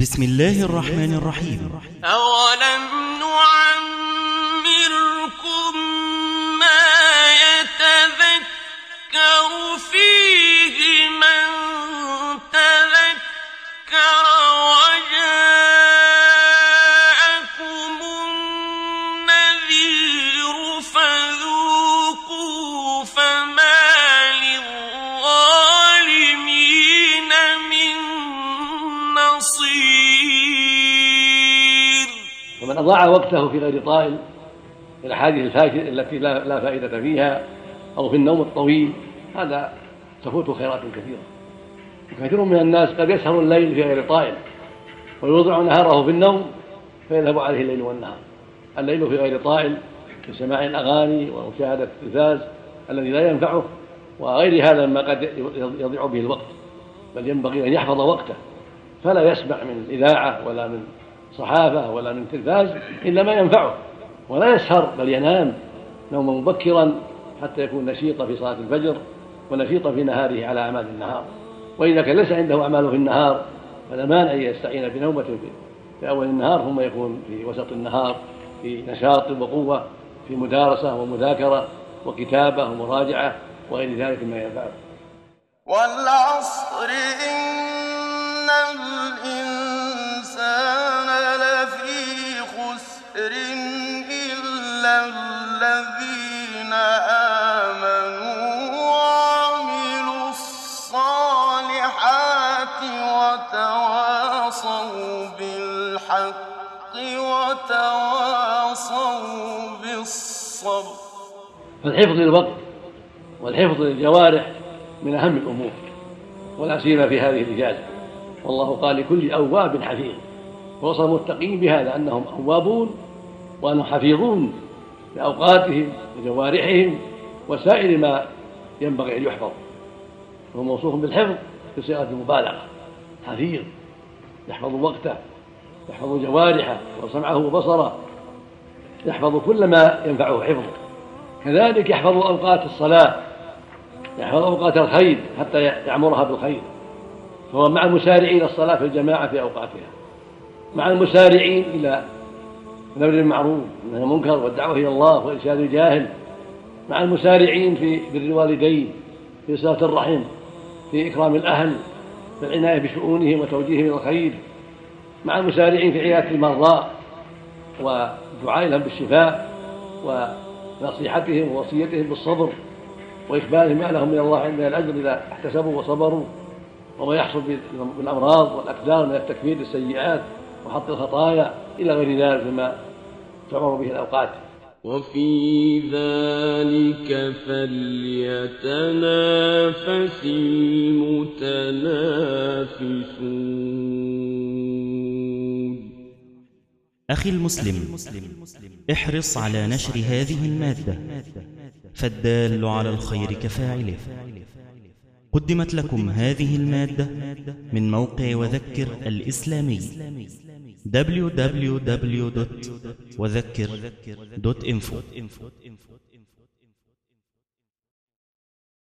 بسم الله الرحمن الرحيم. أولم نعمركم ومن أضاع وقته في غير طائل في الأحاديث الفاشلة التي لا, لا فائدة فيها أو في النوم الطويل. هذا تفوت خيرات كثيرة. وكثير من الناس قد يسهر الليل في غير طائل ويوضع نهاره في النوم فيذهب عليه الليل والنهار. الليل في غير طائل في سماع الأغاني ومشاهدة التلفاز الذي لا ينفعه وغير هذا مما قد يضيع به الوقت بل ينبغي أن يحفظ وقته. فلا يسمع من إذاعة ولا من صحافة ولا من تلفاز إلا ما ينفعه. ولا يسهر بل ينام نوما مبكرا حتى يكون نشيطا في صلاة الفجر ونشيطا في نهاره على أعمال النهار. وإذا كان ليس عنده أعمال في النهار فلا مانع أن يستعين بنومة في أول النهار ثم يكون في وسط النهار في نشاط وقوة في مدارسة ومذاكرة وكتابة ومراجعة وغير ذلك مما ينفعه. والعصر إن الإنسان الذين آمنوا وعملوا الصالحات وتواصوا بالحق وتواصوا بالصبر. فالحفظ للوقت والحفظ للجوارح من أهم الأمور ولا سيما في هذه الإجازة. والله قال لكل أواب حفيظ. ووصف المتقين بهذا أنهم أوابون وأنهم حفيظون. لأوقاتهم وجوارحهم وسائر ما ينبغي أن يحفظ. هو موصوف بالحفظ بصيغة المبالغة. حفيظ يحفظ وقته يحفظ جوارحه وسمعه وبصره يحفظ كل ما ينفعه حفظه. كذلك يحفظ أوقات الصلاة يحفظ أوقات الخير حتى يعمرها بالخير. فهو مع المسارعين الصلاة في الجماعة في أوقاتها. مع المسارعين إلى الأمر بالمعروف والنهي عن المنكر والدعوة إلى الله وإرشاد الجاهل مع المسارعين في بر الوالدين في صلة الرحم في إكرام الأهل في العناية بشؤونهم وتوجيههم إلى الخير مع المسارعين في عيادة المرضى والدعاء لهم بالشفاء ونصيحتهم ووصيتهم بالصبر وإخبارهم ما لهم من الله من الأجر إذا احتسبوا وصبروا وما يحصل بالأمراض والأقدار من التكفير للسيئات وحط الخطايا إلى غير ذلك مما تعمر به الأوقات. وفي ذلك فليتنافس المتنافسون. أخي المسلم احرص على نشر هذه المادة فالدال على الخير كفاعله. قدمت لكم هذه المادة من موقع وذكر الإسلامي. www.وذكر.info